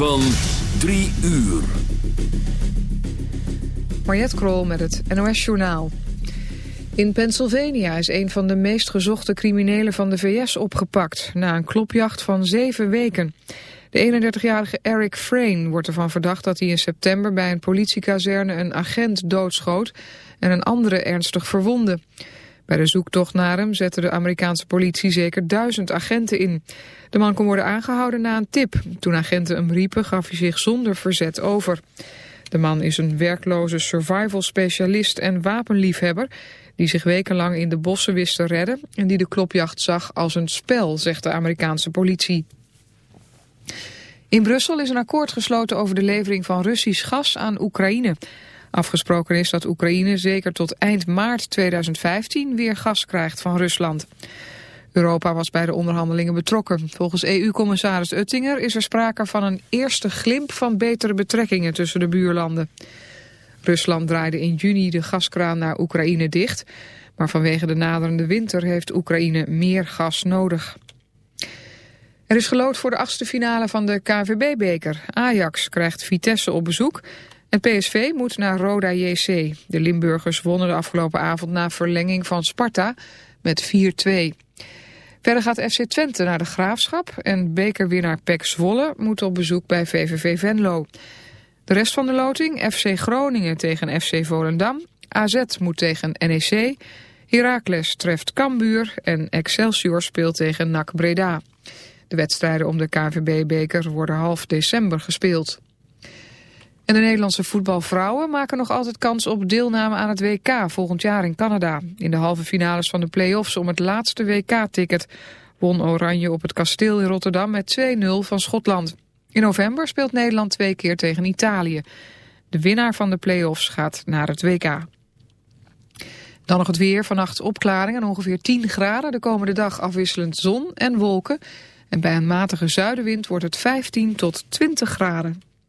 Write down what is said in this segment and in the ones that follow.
Van 3 uur. Mariette Krol met het NOS Journaal. In Pennsylvania is een van de meest gezochte criminelen van de VS opgepakt... na een klopjacht van zeven weken. De 31-jarige Eric Frayne wordt ervan verdacht dat hij in september... bij een politiekazerne een agent doodschoot en een andere ernstig verwonde. Bij de zoektocht naar hem zette de Amerikaanse politie zeker duizend agenten in. De man kon worden aangehouden na een tip. Toen agenten hem riepen gaf hij zich zonder verzet over. De man is een werkloze survival specialist en wapenliefhebber... die zich wekenlang in de bossen wist te redden... en die de klopjacht zag als een spel, zegt de Amerikaanse politie. In Brussel is een akkoord gesloten over de levering van Russisch gas aan Oekraïne... Afgesproken is dat Oekraïne zeker tot eind maart 2015 weer gas krijgt van Rusland. Europa was bij de onderhandelingen betrokken. Volgens EU-commissaris Uttinger is er sprake van een eerste glimp van betere betrekkingen tussen de buurlanden. Rusland draaide in juni de gaskraan naar Oekraïne dicht, maar vanwege de naderende winter heeft Oekraïne meer gas nodig. Er is gelood voor de achtste finale van de KVB-beker. Ajax krijgt Vitesse op bezoek en PSV moet naar Roda JC. De Limburgers wonnen de afgelopen avond na verlenging van Sparta met 4-2. Verder gaat FC Twente naar de Graafschap en bekerwinnaar PEC Zwolle moet op bezoek bij VVV Venlo. De rest van de loting, FC Groningen tegen FC Volendam, AZ moet tegen NEC, Heracles treft Cambuur en Excelsior speelt tegen NAC Breda. De wedstrijden om de KVB-beker worden half december gespeeld. En de Nederlandse voetbalvrouwen maken nog altijd kans op deelname aan het WK volgend jaar in Canada. In de halve finales van de play-offs om het laatste WK-ticket won Oranje op het kasteel in Rotterdam met 2-0 van Schotland. In november speelt Nederland twee keer tegen Italië. De winnaar van de play-offs gaat naar het WK. Dan nog het weer. Vannacht opklaringen ongeveer 10 graden. De komende dag afwisselend zon en wolken. En bij een matige zuidenwind wordt het 15 tot 20 graden.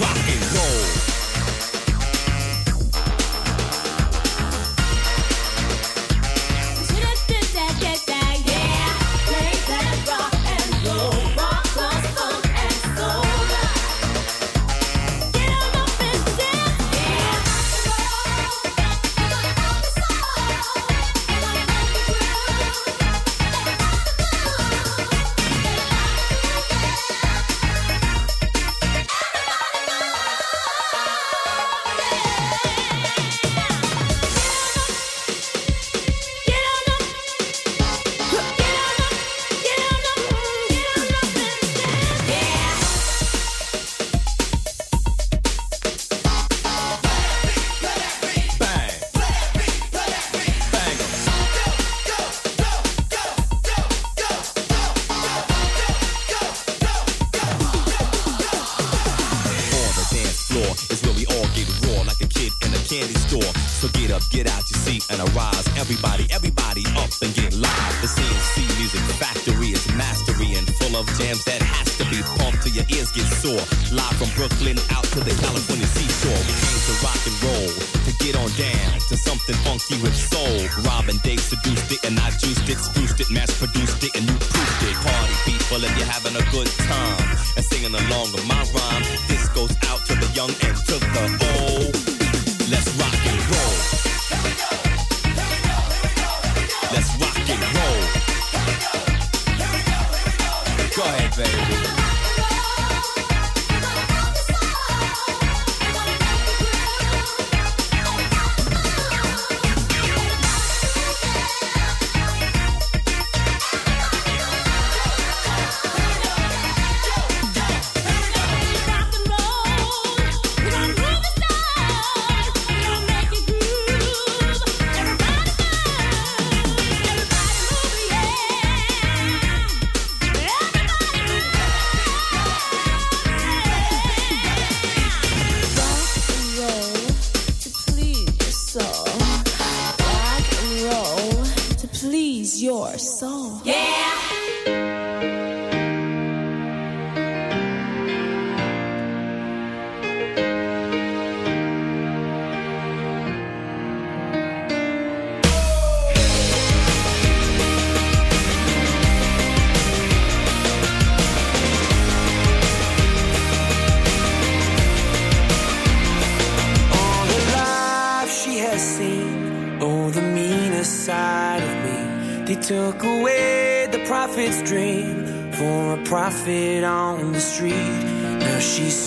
rock and roll.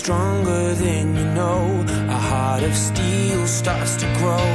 stronger than you know. A heart of steel starts to grow.